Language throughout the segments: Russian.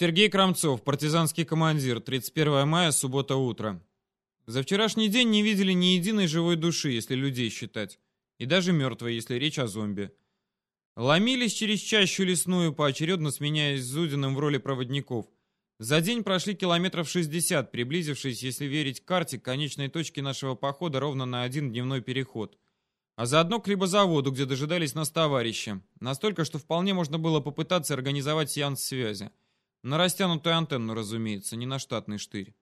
Сергей Крамцов, партизанский командир, 31 мая, суббота утро. За вчерашний день не видели ни единой живой души, если людей считать. И даже мертвой, если речь о зомби. Ломились через чащу лесную, поочередно сменяясь Зудиным в роли проводников. За день прошли километров 60, приблизившись, если верить карте, к конечной точке нашего похода ровно на один дневной переход. А заодно к хлебозаводу, где дожидались нас товарищи. Настолько, что вполне можно было попытаться организовать сеанс связи. На растянутую антенну, разумеется, не на штатный штырь.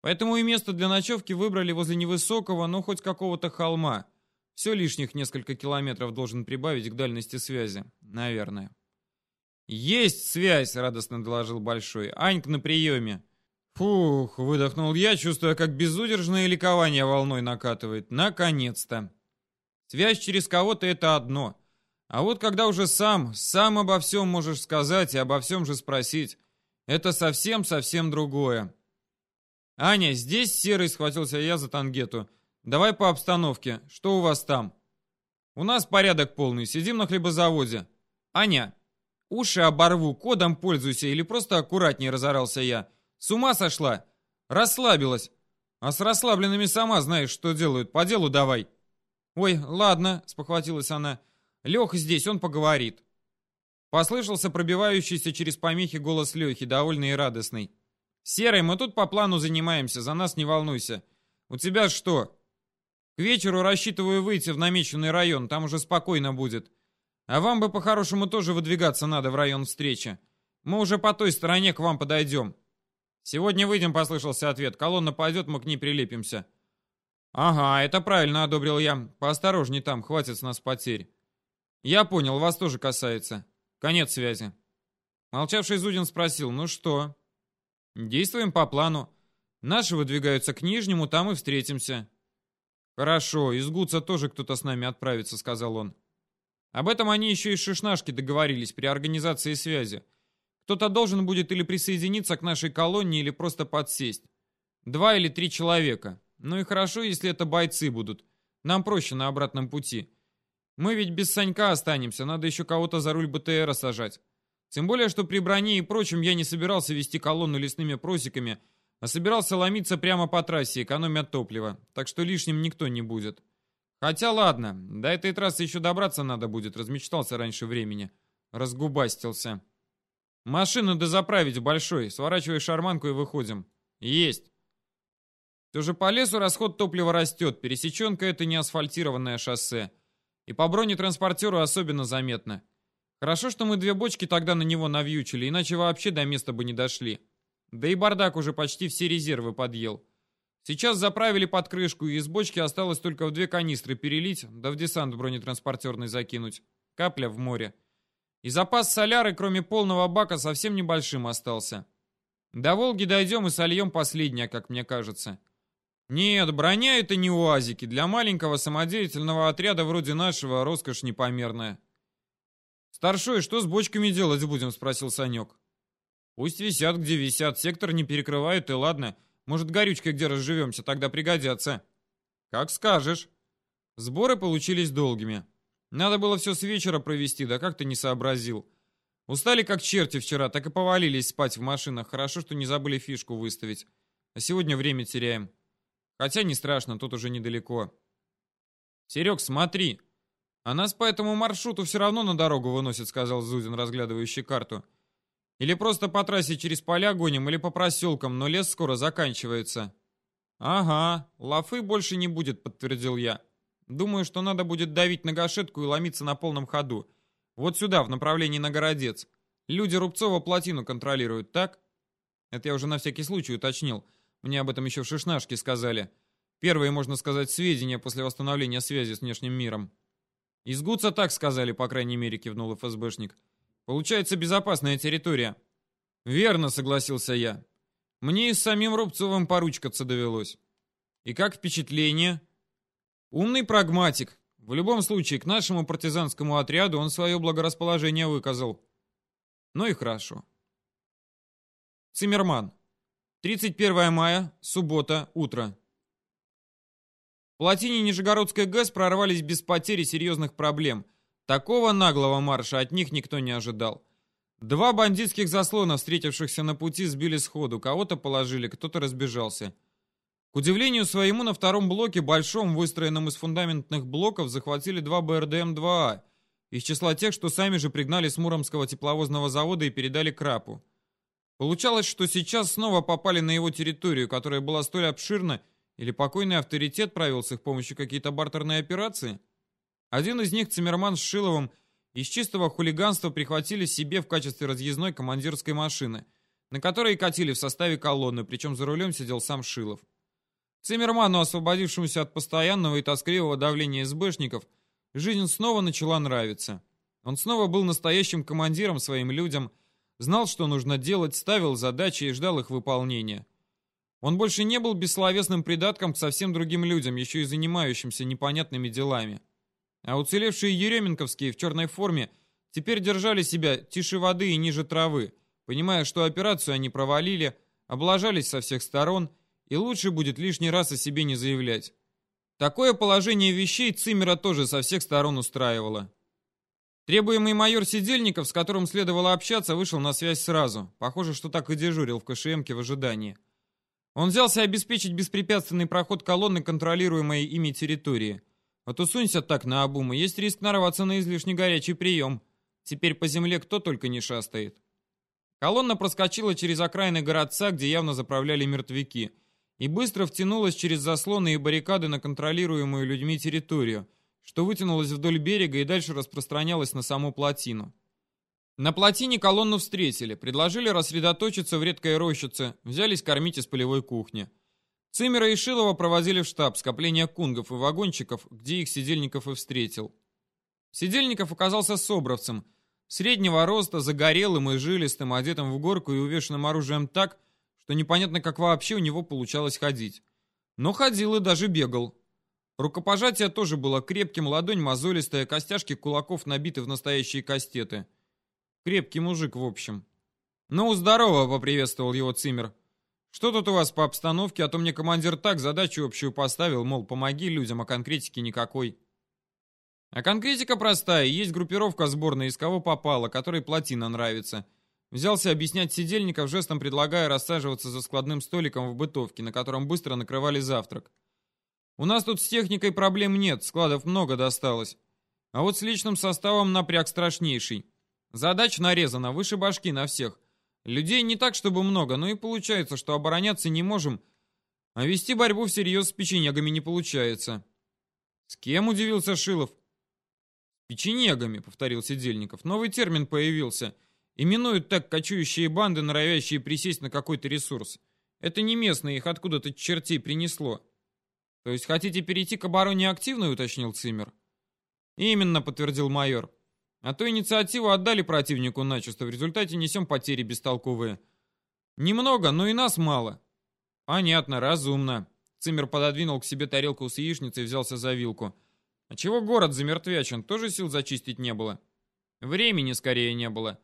Поэтому и место для ночевки выбрали возле невысокого, но хоть какого-то холма. Все лишних несколько километров должен прибавить к дальности связи. Наверное. «Есть связь!» — радостно доложил Большой. «Аньк на приеме!» «Фух!» — выдохнул я, чувствуя, как безудержное ликование волной накатывает. «Наконец-то!» Связь через кого-то — это одно. А вот когда уже сам, сам обо всем можешь сказать и обо всем же спросить, это совсем-совсем другое. «Аня, здесь Серый?» — схватился я за тангету. «Давай по обстановке. Что у вас там?» «У нас порядок полный. Сидим на хлебозаводе». «Аня, уши оборву, кодом пользуйся или просто аккуратнее», — разорался я. «С ума сошла? Расслабилась. А с расслабленными сама знаешь, что делают. По делу давай». «Ой, ладно», — спохватилась она. «Леха здесь, он поговорит». Послышался пробивающийся через помехи голос Лехи, довольный и радостный. «Серый, мы тут по плану занимаемся, за нас не волнуйся. У тебя что?» «К вечеру рассчитываю выйти в намеченный район, там уже спокойно будет. А вам бы по-хорошему тоже выдвигаться надо в район встречи. Мы уже по той стороне к вам подойдем». «Сегодня выйдем», — послышался ответ. «Колонна пойдет, мы к ней прилепимся». «Ага, это правильно», — одобрил я. «Поосторожней там, хватит с нас потерь». «Я понял, вас тоже касается. Конец связи». Молчавший Зудин спросил, «Ну что?» Действуем по плану. Наши выдвигаются к Нижнему, там и встретимся. Хорошо, из Гуца тоже кто-то с нами отправится, сказал он. Об этом они еще и Шишнашки договорились при организации связи. Кто-то должен будет или присоединиться к нашей колонии, или просто подсесть. Два или три человека. Ну и хорошо, если это бойцы будут. Нам проще на обратном пути. Мы ведь без Санька останемся, надо еще кого-то за руль БТРа сажать. Тем более, что при броне и прочем я не собирался вести колонну лесными просеками, а собирался ломиться прямо по трассе, экономя топливо, так что лишним никто не будет. Хотя ладно, до этой трассы еще добраться надо будет, размечтался раньше времени. Разгубастился. Машину дозаправить большой, сворачивай шарманку и выходим. Есть. Все же по лесу расход топлива растет, пересеченка это не асфальтированное шоссе. И по бронетранспортеру особенно заметно. Хорошо, что мы две бочки тогда на него навьючили, иначе вообще до места бы не дошли. Да и бардак уже почти все резервы подъел. Сейчас заправили под крышку, и из бочки осталось только в две канистры перелить, да в десант бронетранспортерный закинуть. Капля в море. И запас соляры, кроме полного бака, совсем небольшим остался. До Волги дойдем и сольем последнее, как мне кажется. Нет, броня это не уазики. Для маленького самодеятельного отряда вроде нашего роскошь непомерная. «Старшой, что с бочками делать будем?» — спросил Санек. «Пусть висят, где висят, сектор не перекрывают, и ладно. Может, горючкой где разживемся, тогда пригодятся». «Как скажешь». Сборы получились долгими. Надо было все с вечера провести, да как-то не сообразил. Устали как черти вчера, так и повалились спать в машинах. Хорошо, что не забыли фишку выставить. А сегодня время теряем. Хотя не страшно, тут уже недалеко. «Серег, смотри!» «А нас по этому маршруту все равно на дорогу выносит», — сказал Зудин, разглядывающий карту. «Или просто по трассе через поля гоним, или по проселкам, но лес скоро заканчивается». «Ага, лафы больше не будет», — подтвердил я. «Думаю, что надо будет давить на гашетку и ломиться на полном ходу. Вот сюда, в направлении на Городец. Люди Рубцова плотину контролируют, так?» Это я уже на всякий случай уточнил. Мне об этом еще в Шишнашке сказали. Первые, можно сказать, сведения после восстановления связи с внешним миром. «Из Гуца так сказали, по крайней мере», — кивнул ФСБшник. «Получается безопасная территория». «Верно», — согласился я. «Мне и с самим Рубцовым поручкаться довелось». «И как впечатление?» «Умный прагматик. В любом случае, к нашему партизанскому отряду он свое благорасположение выказал». «Ну и хорошо». Циммерман. 31 мая, суббота, утро. Плотине Нижегородской ГЭС прорвались без потери серьезных проблем. Такого наглого марша от них никто не ожидал. Два бандитских заслона, встретившихся на пути, сбили сходу. Кого-то положили, кто-то разбежался. К удивлению своему, на втором блоке, большом, выстроенном из фундаментных блоков, захватили два БРДМ-2А, из числа тех, что сами же пригнали с Муромского тепловозного завода и передали Крапу. Получалось, что сейчас снова попали на его территорию, которая была столь обширна, или покойный авторитет провел с их помощью какие-то бартерные операции? Один из них, Циммерман с Шиловым, из чистого хулиганства прихватили себе в качестве разъездной командирской машины, на которой катили в составе колонны, причем за рулем сидел сам Шилов. Циммерману, освободившемуся от постоянного и тоскливого давления СБшников, жизнь снова начала нравиться. Он снова был настоящим командиром своим людям, знал, что нужно делать, ставил задачи и ждал их выполнения. Он больше не был бессловесным придатком к совсем другим людям, еще и занимающимся непонятными делами. А уцелевшие еременковские в черной форме теперь держали себя тише воды и ниже травы, понимая, что операцию они провалили, облажались со всех сторон, и лучше будет лишний раз о себе не заявлять. Такое положение вещей Циммера тоже со всех сторон устраивало. Требуемый майор Сидельников, с которым следовало общаться, вышел на связь сразу. Похоже, что так и дежурил в КШМке в ожидании. Он взялся обеспечить беспрепятственный проход колонны, контролируемой ими территории. А то сунься так на обум, и есть риск нарваться на излишне горячий прием. Теперь по земле кто только не шастает. Колонна проскочила через окраины городца, где явно заправляли мертвяки, и быстро втянулась через заслоны и баррикады на контролируемую людьми территорию, что вытянулась вдоль берега и дальше распространялась на саму плотину. На плотине колонну встретили, предложили рассредоточиться в редкой рощице, взялись кормить из полевой кухни. Цимера и Шилова проводили в штаб скопления кунгов и вагончиков, где их Сидельников и встретил. Сидельников оказался собровцем, среднего роста, загорелым и жилистым, одетым в горку и увешанным оружием так, что непонятно, как вообще у него получалось ходить. Но ходил и даже бегал. Рукопожатие тоже было крепким, ладонь мозолистая, костяшки кулаков набиты в настоящие кастеты. Крепкий мужик, в общем. «Ну, здорово!» — поприветствовал его Цимер. Что тут у вас по обстановке, а то мне командир так задачу общую поставил, мол, помоги людям, а конкретики никакой. А конкретика простая, есть группировка сборная, из кого попало, которой плотина нравится. Взялся объяснять сидельников, жестом предлагая рассаживаться за складным столиком в бытовке, на котором быстро накрывали завтрак. У нас тут с техникой проблем нет, складов много досталось. А вот с личным составом напряг страшнейший. Задач нарезана, выше башки на всех. Людей не так, чтобы много, но и получается, что обороняться не можем, а вести борьбу всерьез с печенегами не получается. С кем удивился Шилов? Печенегами, повторил Сидельников. Новый термин появился. Именуют так кочующие банды, норовящие присесть на какой-то ресурс. Это не местные, их откуда-то чертей принесло. То есть хотите перейти к обороне активно, уточнил Цимер? Именно, подтвердил майор. А то инициативу отдали противнику начисто, в результате несем потери бестолковые. Немного, но и нас мало. Понятно, разумно. Цимер пододвинул к себе тарелку с яичницей и взялся за вилку. А чего город замертвячен? Тоже сил зачистить не было. Времени скорее не было.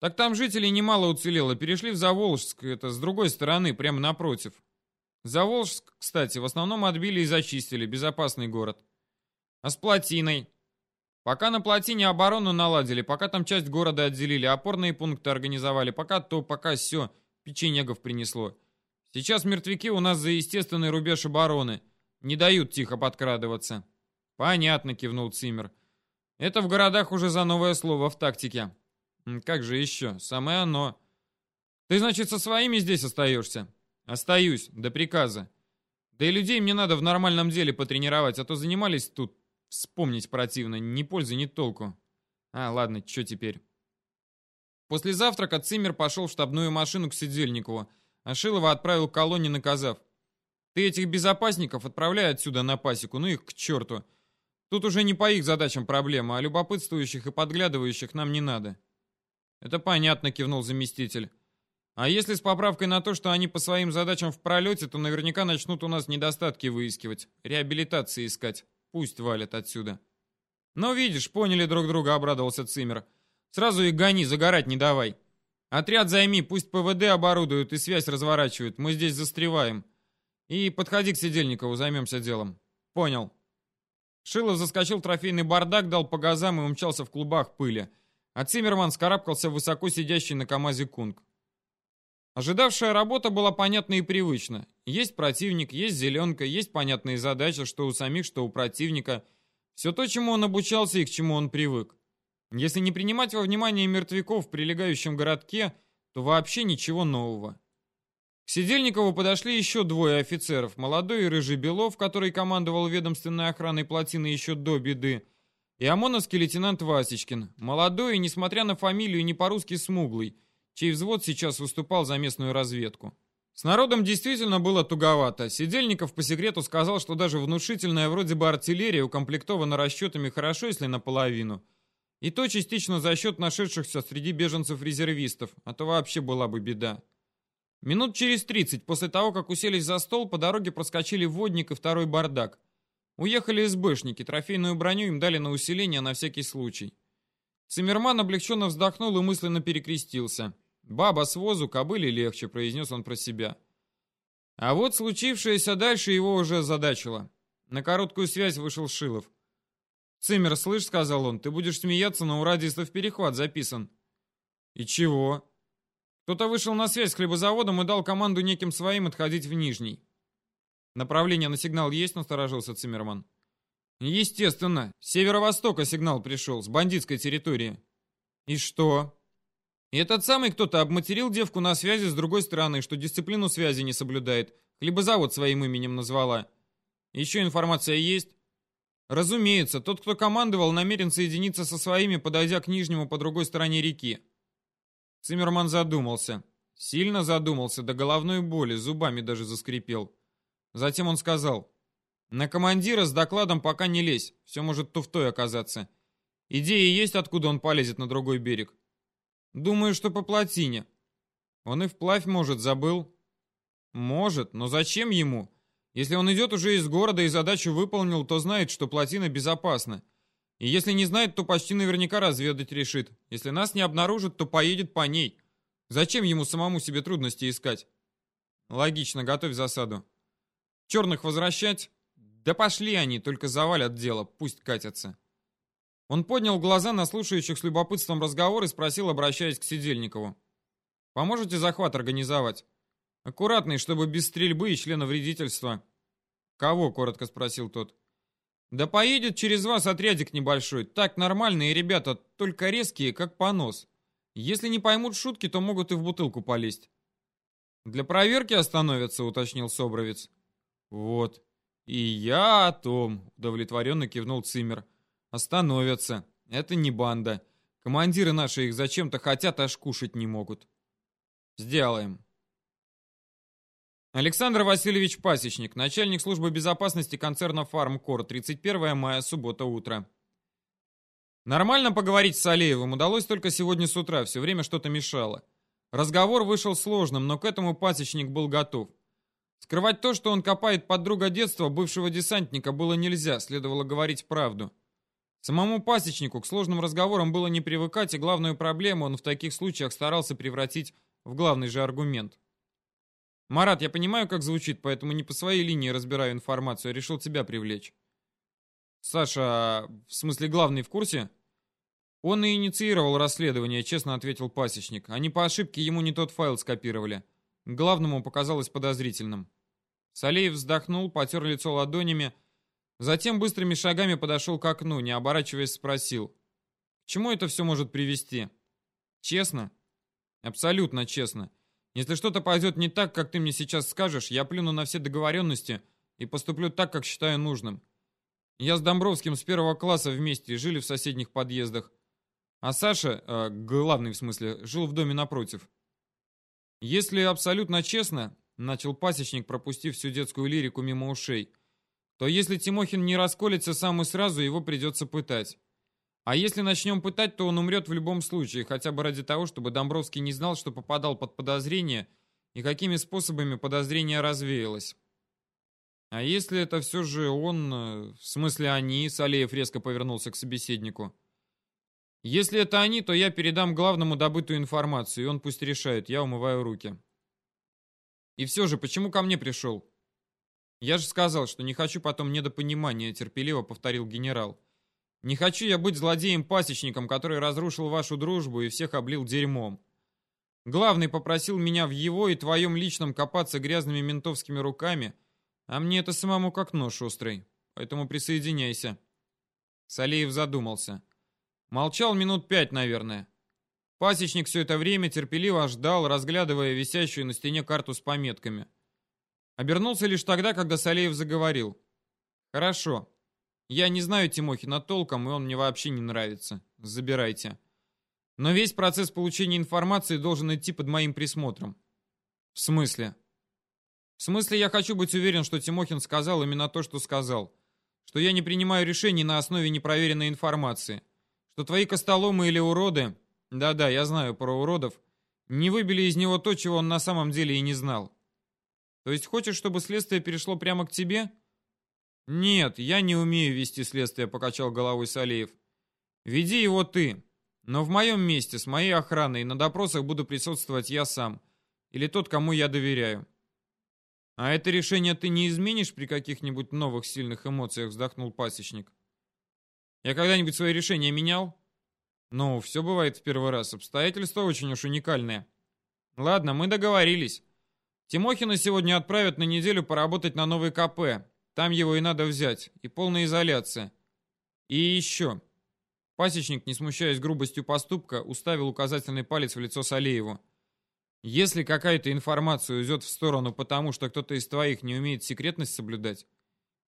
Так там жителей немало уцелело. Перешли в Заволжск, это с другой стороны, прямо напротив. Заволжск, кстати, в основном отбили и зачистили. Безопасный город. А с плотиной? Пока на плотине оборону наладили, пока там часть города отделили, опорные пункты организовали, пока то, пока все, печенегов принесло. Сейчас мертвяки у нас за естественный рубеж обороны. Не дают тихо подкрадываться. Понятно, кивнул Цимер. Это в городах уже за новое слово в тактике. Как же еще? Самое оно. Ты, значит, со своими здесь остаешься? Остаюсь, до приказа. Да и людей мне надо в нормальном деле потренировать, а то занимались тут Вспомнить противно, ни пользы, ни толку. А, ладно, что теперь? После завтрака Циммер пошел в штабную машину к Сидельникову, а Шилова отправил к колонне, наказав. Ты этих безопасников отправляй отсюда на пасеку, ну их к черту. Тут уже не по их задачам проблема, а любопытствующих и подглядывающих нам не надо. Это понятно, кивнул заместитель. А если с поправкой на то, что они по своим задачам в пролете, то наверняка начнут у нас недостатки выискивать, реабилитации искать. Пусть валят отсюда. Ну, видишь, поняли друг друга, обрадовался Цимер. Сразу и гони, загорать не давай. Отряд займи, пусть ПВД оборудуют и связь разворачивают. Мы здесь застреваем. И подходи к Сидельникову, займемся делом. Понял. Шилов заскочил в трофейный бардак, дал по газам и умчался в клубах пыли. а Циммерман скарабкался высоко сидящий на КамАЗе Кунг. Ожидавшая работа была понятна и привычна. Есть противник, есть зеленка, есть понятные задачи, что у самих, что у противника. Все то, чему он обучался и к чему он привык. Если не принимать во внимание мертвяков в прилегающем городке, то вообще ничего нового. К Сидельникову подошли еще двое офицеров, молодой и рыжий Белов, который командовал ведомственной охраной плотины еще до беды, и ОМОНовский лейтенант Васечкин, молодой и, несмотря на фамилию, не по-русски смуглый, чей взвод сейчас выступал за местную разведку. С народом действительно было туговато. Сидельников по секрету сказал, что даже внушительная вроде бы артиллерия укомплектована расчетами хорошо, если наполовину. И то частично за счет нашедшихся среди беженцев резервистов, а то вообще была бы беда. Минут через 30 после того, как уселись за стол, по дороге проскочили водник и второй бардак. Уехали СБшники, трофейную броню им дали на усиление на всякий случай. Циммерман облегченно вздохнул и мысленно перекрестился. «Баба с возу, кобыле легче», — произнес он про себя. А вот случившееся дальше его уже озадачило. На короткую связь вышел Шилов. «Циммер, слышь», — сказал он, — «ты будешь смеяться, но у радистов перехват записан». «И чего?» Кто-то вышел на связь с хлебозаводом и дал команду неким своим отходить в Нижний. Направление на сигнал есть, насторожился Циммерман. Естественно. С северо-востока сигнал пришел, с бандитской территории. И что? И этот самый кто-то обматерил девку на связи с другой стороны, что дисциплину связи не соблюдает. Хлебозавод своим именем назвала. Еще информация есть? Разумеется, тот, кто командовал, намерен соединиться со своими, подойдя к Нижнему по другой стороне реки. Циммерман задумался. Сильно задумался, до головной боли, зубами даже заскрипел. Затем он сказал, «На командира с докладом пока не лезь, все может туфтой оказаться. Идея есть, откуда он полезет на другой берег?» «Думаю, что по плотине». «Он и вплавь, может, забыл?» «Может, но зачем ему? Если он идет уже из города и задачу выполнил, то знает, что плотина безопасна. И если не знает, то почти наверняка разведать решит. Если нас не обнаружит, то поедет по ней. Зачем ему самому себе трудности искать? Логично, готовь засаду. Черных возвращать? Да пошли они, только завалят дело, пусть катятся. Он поднял глаза на слушающих с любопытством разговор и спросил, обращаясь к Сидельникову. «Поможете захват организовать? Аккуратный, чтобы без стрельбы и члена вредительства». «Кого?» — коротко спросил тот. Да поедет через вас отрядик небольшой. Так нормальные ребята, только резкие, как понос. Если не поймут шутки, то могут и в бутылку полезть. Для проверки остановятся, уточнил Собровец. Вот. И я о том, удовлетворенно кивнул Цимер. Остановятся. Это не банда. Командиры наши их зачем-то хотят, аж кушать не могут. Сделаем. Александр Васильевич Пасечник, начальник службы безопасности концерна «Фармкор», 31 мая, суббота, утро. Нормально поговорить с Алеевым удалось только сегодня с утра, все время что-то мешало. Разговор вышел сложным, но к этому Пасечник был готов. Скрывать то, что он копает под друга детства, бывшего десантника, было нельзя, следовало говорить правду. Самому Пасечнику к сложным разговорам было не привыкать, и главную проблему он в таких случаях старался превратить в главный же аргумент. Марат, я понимаю, как звучит, поэтому не по своей линии разбираю информацию, а решил тебя привлечь. Саша, в смысле главный в курсе? Он и инициировал расследование, честно ответил пасечник. Они по ошибке ему не тот файл скопировали. Главному показалось подозрительным. Салеев вздохнул, потер лицо ладонями, затем быстрыми шагами подошел к окну, не оборачиваясь спросил. К чему это все может привести? Честно? Абсолютно честно. Если что-то пойдет не так, как ты мне сейчас скажешь, я плюну на все договоренности и поступлю так, как считаю нужным. Я с Домбровским с первого класса вместе жили в соседних подъездах. А Саша, э, главный в смысле, жил в доме напротив. Если абсолютно честно, начал пасечник, пропустив всю детскую лирику мимо ушей, то если Тимохин не расколется сам и сразу, его придется пытать. А если начнем пытать, то он умрет в любом случае, хотя бы ради того, чтобы Домбровский не знал, что попадал под подозрение и какими способами подозрение развеялось. А если это все же он, э, в смысле они, Салеев резко повернулся к собеседнику. Если это они, то я передам главному добытую информацию, и он пусть решает, я умываю руки. И все же, почему ко мне пришел? Я же сказал, что не хочу потом недопонимания, терпеливо повторил генерал. Не хочу я быть злодеем-пасечником, который разрушил вашу дружбу и всех облил дерьмом. Главный попросил меня в его и твоем личном копаться грязными ментовскими руками, а мне это самому как нож острый, поэтому присоединяйся. Салеев задумался. Молчал минут пять, наверное. Пасечник все это время терпеливо ждал, разглядывая висящую на стене карту с пометками. Обернулся лишь тогда, когда Салеев заговорил. «Хорошо. Я не знаю Тимохина толком, и он мне вообще не нравится. Забирайте. Но весь процесс получения информации должен идти под моим присмотром». «В смысле?» «В смысле, я хочу быть уверен, что Тимохин сказал именно то, что сказал. Что я не принимаю решений на основе непроверенной информации. Что твои костоломы или уроды да-да, я знаю про уродов. Не выбили из него то, чего он на самом деле и не знал. То есть хочешь, чтобы следствие перешло прямо к тебе? Нет, я не умею вести следствие, покачал головой Салеев. Веди его ты. Но в моем месте, с моей охраной, на допросах буду присутствовать я сам. Или тот, кому я доверяю. А это решение ты не изменишь при каких-нибудь новых сильных эмоциях, вздохнул пасечник. Я когда-нибудь свои решения менял? Ну, все бывает в первый раз. Обстоятельства очень уж уникальные. Ладно, мы договорились. Тимохина сегодня отправят на неделю поработать на новый КП. Там его и надо взять. И полная изоляция. И еще. Пасечник, не смущаясь грубостью поступка, уставил указательный палец в лицо Салееву. Если какая-то информация уйдет в сторону потому, что кто-то из твоих не умеет секретность соблюдать,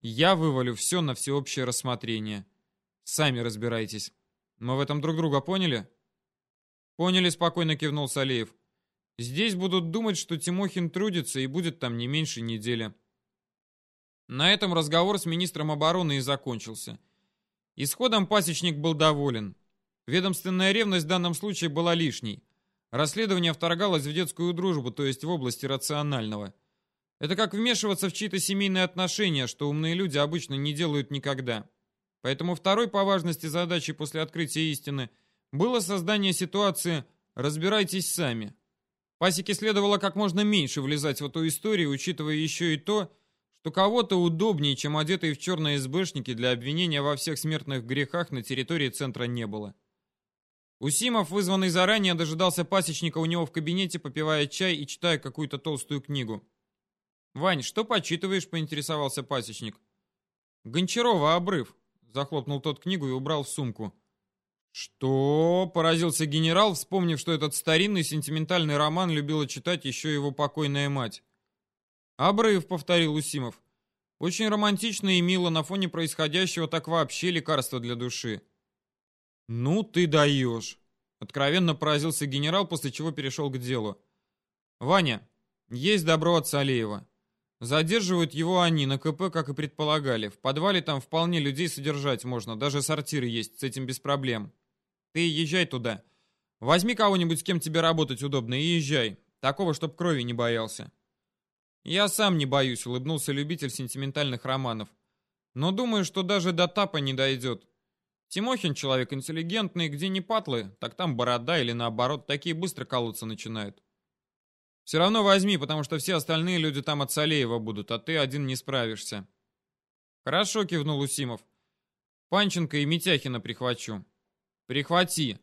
я вывалю все на всеобщее рассмотрение. Сами разбирайтесь. Мы в этом друг друга поняли? Поняли, спокойно кивнул Салеев. Здесь будут думать, что Тимохин трудится и будет там не меньше недели. На этом разговор с министром обороны и закончился. Исходом пасечник был доволен. Ведомственная ревность в данном случае была лишней. Расследование вторгалось в детскую дружбу, то есть в области рационального. Это как вмешиваться в чьи-то семейные отношения, что умные люди обычно не делают никогда. Поэтому второй по важности задачей после открытия истины было создание ситуации «разбирайтесь сами». Пасеке следовало как можно меньше влезать в эту историю, учитывая еще и то, что кого-то удобнее, чем одетые в черные СБшники для обвинения во всех смертных грехах на территории центра не было. Усимов, вызванный заранее, дожидался пасечника у него в кабинете, попивая чай и читая какую-то толстую книгу. «Вань, что почитываешь?» — поинтересовался пасечник. «Гончарова обрыв», Захлопнул тот книгу и убрал в сумку. «Что?» — поразился генерал, вспомнив, что этот старинный сентиментальный роман любила читать еще его покойная мать. «Обрыв», — повторил Усимов. «Очень романтично и мило на фоне происходящего, так вообще лекарство для души». «Ну ты даешь!» — откровенно поразился генерал, после чего перешел к делу. «Ваня, есть добро от Салеева. Задерживают его они на КП, как и предполагали. В подвале там вполне людей содержать можно, даже сортиры есть, с этим без проблем. Ты езжай туда. Возьми кого-нибудь, с кем тебе работать удобно, и езжай. Такого, чтоб крови не боялся. Я сам не боюсь, улыбнулся любитель сентиментальных романов. Но думаю, что даже до тапа не дойдет. Тимохин человек интеллигентный, где не патлы, так там борода или наоборот, такие быстро колоться начинают. Все равно возьми, потому что все остальные люди там от Салеева будут, а ты один не справишься. Хорошо, кивнул Усимов. Панченко и Митяхина прихвачу. Прихвати.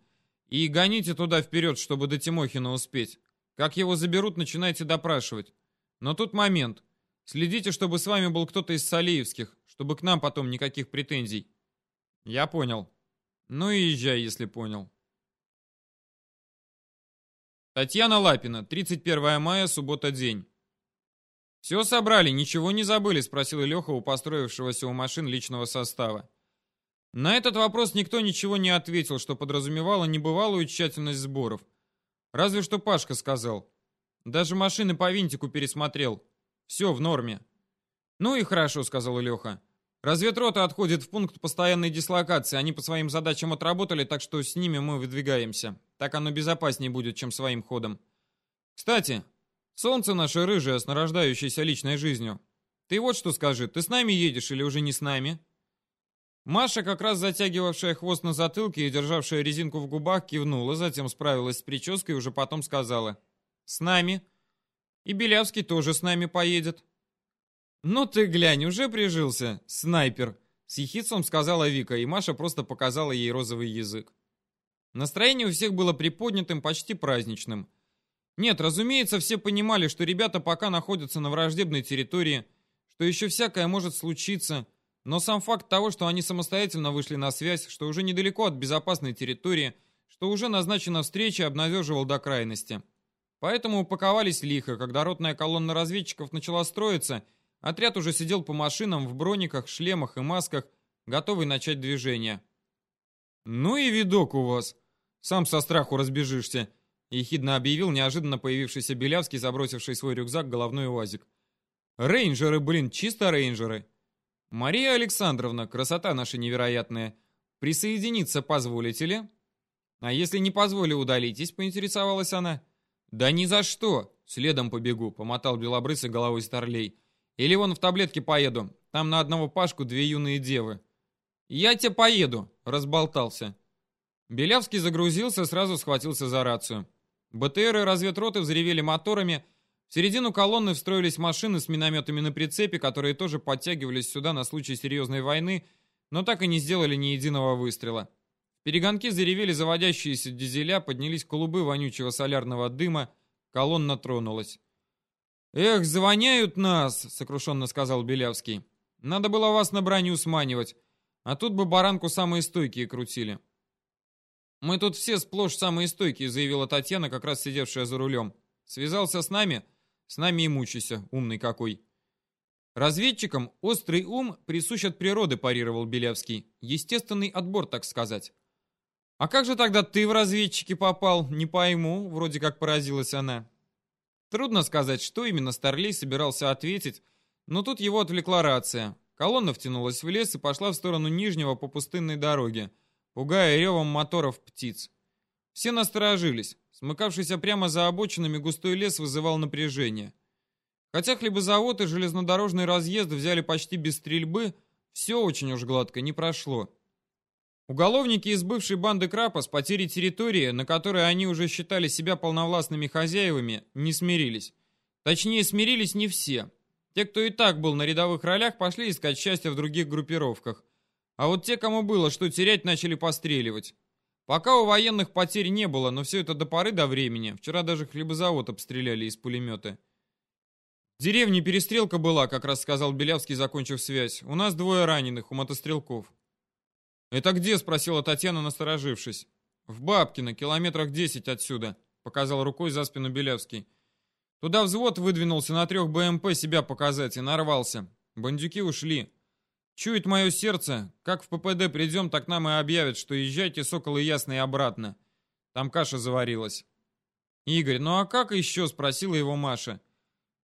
И гоните туда вперед, чтобы до Тимохина успеть. Как его заберут, начинайте допрашивать. Но тут момент. Следите, чтобы с вами был кто-то из Салеевских, чтобы к нам потом никаких претензий. Я понял. Ну и езжай, если понял. Татьяна Лапина, 31 мая, суббота, день. «Все собрали, ничего не забыли?» — спросил Леха у построившегося у машин личного состава. На этот вопрос никто ничего не ответил, что подразумевало небывалую тщательность сборов. Разве что Пашка сказал. Даже машины по винтику пересмотрел. Все в норме. «Ну и хорошо», — сказал Леха. «Разведрота отходит в пункт постоянной дислокации. Они по своим задачам отработали, так что с ними мы выдвигаемся». Так оно безопаснее будет, чем своим ходом. Кстати, солнце наше рыжее, с нарождающейся личной жизнью. Ты вот что скажи, ты с нами едешь или уже не с нами?» Маша, как раз затягивавшая хвост на затылке и державшая резинку в губах, кивнула, затем справилась с прической и уже потом сказала. «С нами. И Белявский тоже с нами поедет». «Ну ты глянь, уже прижился, снайпер!» С ехидством сказала Вика, и Маша просто показала ей розовый язык. Настроение у всех было приподнятым, почти праздничным. Нет, разумеется, все понимали, что ребята пока находятся на враждебной территории, что еще всякое может случиться, но сам факт того, что они самостоятельно вышли на связь, что уже недалеко от безопасной территории, что уже назначена встреча, обнадеживал до крайности. Поэтому упаковались лихо, когда ротная колонна разведчиков начала строиться, отряд уже сидел по машинам в брониках, шлемах и масках, готовый начать движение. «Ну и видок у вас. Сам со страху разбежишься», — ехидно объявил неожиданно появившийся Белявский, забросивший свой рюкзак головной УАЗик. «Рейнджеры, блин, чисто рейнджеры». «Мария Александровна, красота наша невероятная. Присоединиться позволите ли?» «А если не позволю, удалитесь», — поинтересовалась она. «Да ни за что! Следом побегу», — помотал белобрысый головой старлей. «Или вон в таблетке поеду. Там на одного Пашку две юные девы». «Я тебе поеду», — разболтался. Белявский загрузился, сразу схватился за рацию. БТРы разведроты взревели моторами. В середину колонны встроились машины с минометами на прицепе, которые тоже подтягивались сюда на случай серьезной войны, но так и не сделали ни единого выстрела. Перегонки заревели заводящиеся дизеля, поднялись клубы вонючего солярного дыма, колонна тронулась. «Эх, звоняют нас!» — сокрушенно сказал Белявский. «Надо было вас на броню сманивать, а тут бы баранку самые стойкие крутили». «Мы тут все сплошь самые стойкие», — заявила Татьяна, как раз сидевшая за рулем. «Связался с нами? С нами и мучайся, умный какой». «Разведчикам острый ум присущ от природы», — парировал Белявский. «Естественный отбор, так сказать». «А как же тогда ты в разведчики попал? Не пойму», — вроде как поразилась она. Трудно сказать, что именно Старлей собирался ответить, но тут его отвлекла рация. Колонна втянулась в лес и пошла в сторону Нижнего по пустынной дороге, пугая ревом моторов птиц. Все насторожились. Смыкавшийся прямо за обочинами густой лес вызывал напряжение. Хотя хлебозавод и железнодорожный разъезд взяли почти без стрельбы, все очень уж гладко не прошло. Уголовники из бывшей банды Крапа с потерей территории, на которой они уже считали себя полновластными хозяевами, не смирились. Точнее, смирились не все. Те, кто и так был на рядовых ролях, пошли искать счастье в других группировках. А вот те, кому было что терять, начали постреливать. Пока у военных потерь не было, но все это до поры до времени. Вчера даже хлебозавод обстреляли из пулемета. В деревне перестрелка была, как раз сказал Белявский, закончив связь. У нас двое раненых, у мотострелков. «Это где?» — спросила Татьяна, насторожившись. «В Бабкино, километрах десять отсюда», — показал рукой за спину Белявский. «Туда взвод выдвинулся на трех БМП себя показать и нарвался. Бандюки ушли. Чует мое сердце, как в ППД придем, так нам и объявят, что езжайте, соколы ясные, обратно. Там каша заварилась». «Игорь, ну а как еще?» — спросила его Маша.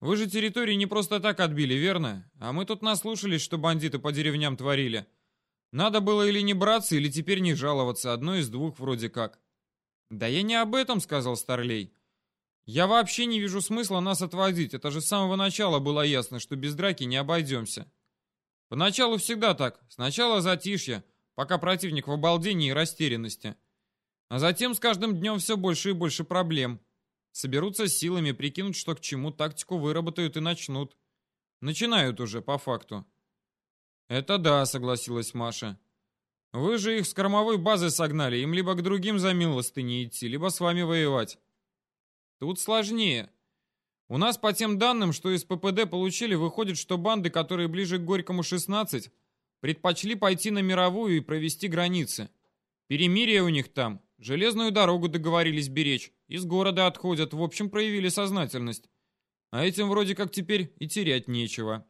«Вы же территорию не просто так отбили, верно? А мы тут наслушались, что бандиты по деревням творили». Надо было или не браться, или теперь не жаловаться, одно из двух вроде как. «Да я не об этом», — сказал Старлей. «Я вообще не вижу смысла нас отводить, это же с самого начала было ясно, что без драки не обойдемся». Поначалу всегда так, сначала затишье, пока противник в обалдении и растерянности. А затем с каждым днем все больше и больше проблем. Соберутся силами, прикинут, что к чему, тактику выработают и начнут. Начинают уже, по факту. «Это да», — согласилась Маша. «Вы же их с кормовой базы согнали, им либо к другим за милостыни идти, либо с вами воевать». «Тут сложнее. У нас по тем данным, что из ППД получили, выходит, что банды, которые ближе к Горькому 16, предпочли пойти на мировую и провести границы. Перемирие у них там, железную дорогу договорились беречь, из города отходят, в общем, проявили сознательность. А этим вроде как теперь и терять нечего».